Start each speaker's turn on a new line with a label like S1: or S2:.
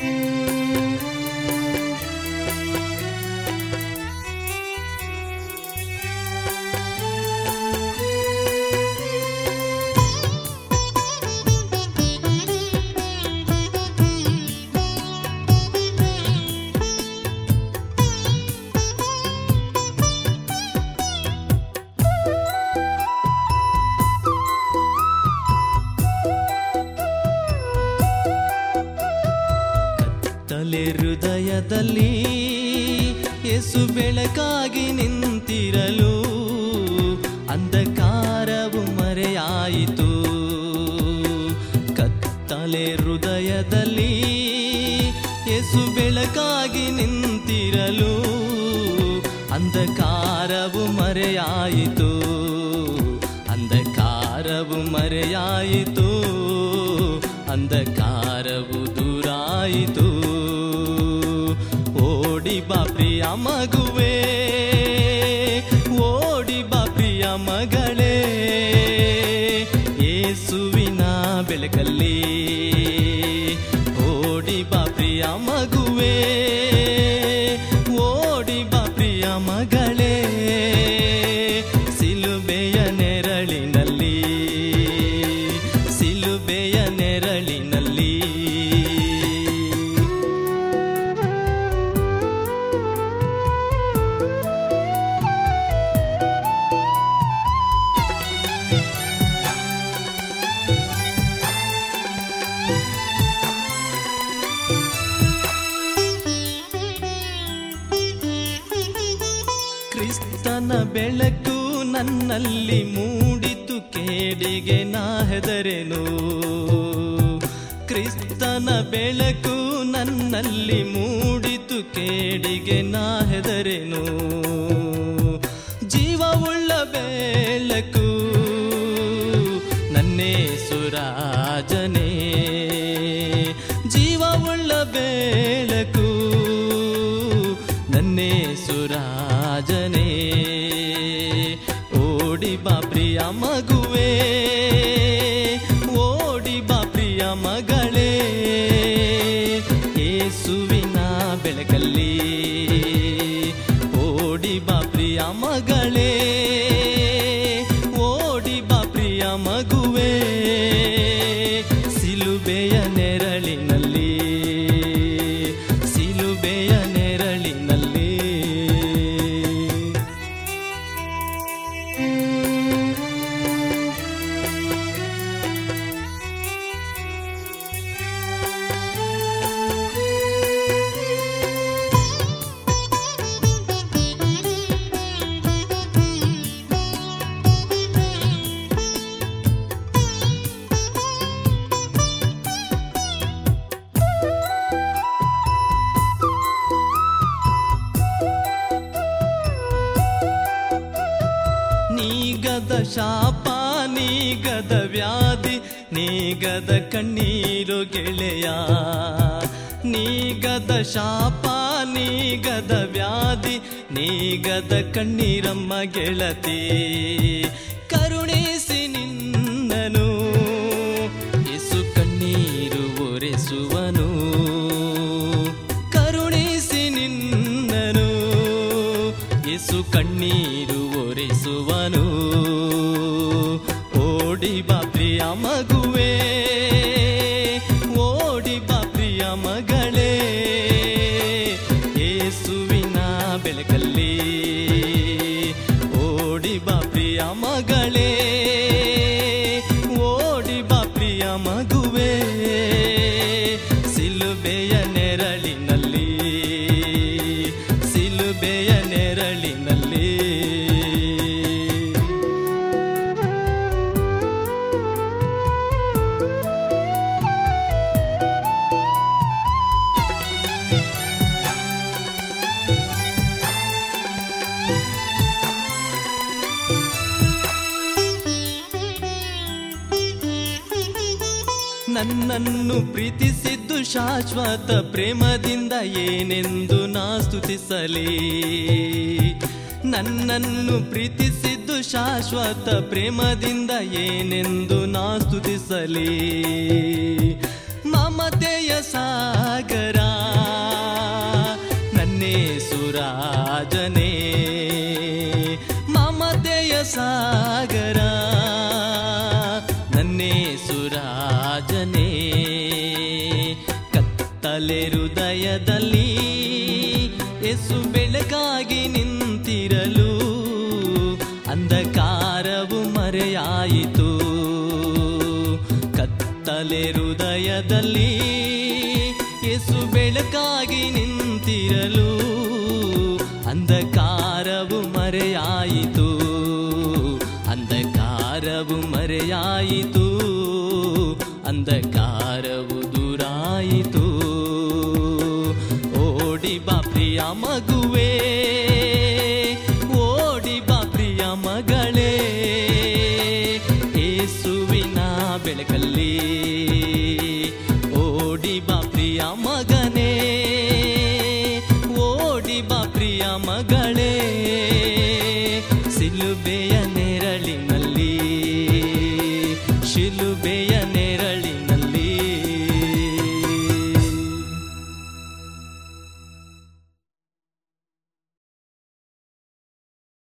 S1: Bye. ಯೇಸು ಬೆಳಕಾಗಿ ನಿಂತಿರಲು ಅಂಧಕಾರವು ಮರೆಯಾಯಿತು. ಕತ್ತಲೆ ಹೃದಯದಲ್ಲಿ ಯೇಸು ಬೆಳಕಾಗಿ ನಿಂತಿರಲು ಅಂಧಕಾರವು ಮರೆಯಾಯಿತು. ಅಂಧಕಾರವು ಮರೆಯಾಯಿತು. ಅಂಧಕಾರವು ದೂರಾಯಿತು. ಪ್ರಿಯ ಓಡಿ ಬಾ ಪ್ರಿಯ ಮಗಳೇ. ಯೇಸುವಿನ ಬೆಳಕಲ್ಲಿ ಬೆಳಕು ನನ್ನಲ್ಲಿ ಮೂಡಿತು. ಕೇಡಿಗೆ ನಾ ಹೆದರೆನು. ಕ್ರಿಸ್ತನ ಬೆಳಕು ನನ್ನಲ್ಲಿ ಮೂಡಿತು. ಕೇಡಿಗೆ ನಾ ಹೆದರೆನು. ಜೀವವುಳ್ಳ ಬೆಳಕು ನನ್ನೇ ಸುರಾಜನೇ. ಜೀವವುಳ್ಳ ಬೆಳಕು ನನ್ನೇ ಸುರಾಜನೇ. ಓಡಿ ಬಾ ಪ್ರಿಯ ಮಗುವೆ ಓಡಿ ಬಾ ಪ್ರಿಯ ಮಗಳೇ. ಏಸುವಿನ ಬೆಳಕಲ್ಲಿ ಓಡಿ ಬಾ ಪ್ರಿಯ ಮಗಳೇ ನೀಗದ ಶಾಪ, ನೀಗದ ವ್ಯಾಧಿ, ನೀಗದ ಕಣ್ಣೀರು ಗೆಳೆಯ. ನೀಗದ ಶಾಪ, ನೀಗದ ವ್ಯಾಧಿ, ನೀಗದ ಕಣ್ಣೀರಮ್ಮ ಗೆಳತಿ. ಕರುಣಿಸಿ ನಿನ್ನನು ಎಸು ಕಣ್ಣೀರು ಒರೆಸುವನು. ಕರುಣಿಸಿ ನಿನ್ನನು ಎಸು ಕಣ್ಣೀರು ಒರೆಸುವನು ನನ್ನನ್ನು ಪ್ರೀತಿಸಿದ್ದು ಶಾಶ್ವತ ಪ್ರೇಮದಿಂದ ಏನೆಂದು ನಾ ಸ್ತುತಿಸಲಿ. ನನ್ನನ್ನು ಪ್ರೀತಿಸಿದ್ದು ಶಾಶ್ವತ ಪ್ರೇಮದಿಂದ ಏನೆಂದು ನಾ ಸ್ತುತಿಸಲಿ. ಹೃದಯದಲ್ಲಿ ಯೇಸು ಬೆಳಕಾಗಿ ನಿಂತಿರಲು ಅಂಧಕಾರವು ಮರೆಯಾಯಿತು. ಅಂಧಕಾರವು ಮರೆಯಾಯಿತು. ಅಂಧಕಾರವು ದೂರಾಯಿತು. ಓಡಿ ಬಾ ಪ್ರಿಯ ಮಗುವೇ. ಶಿಲುಬೆಯ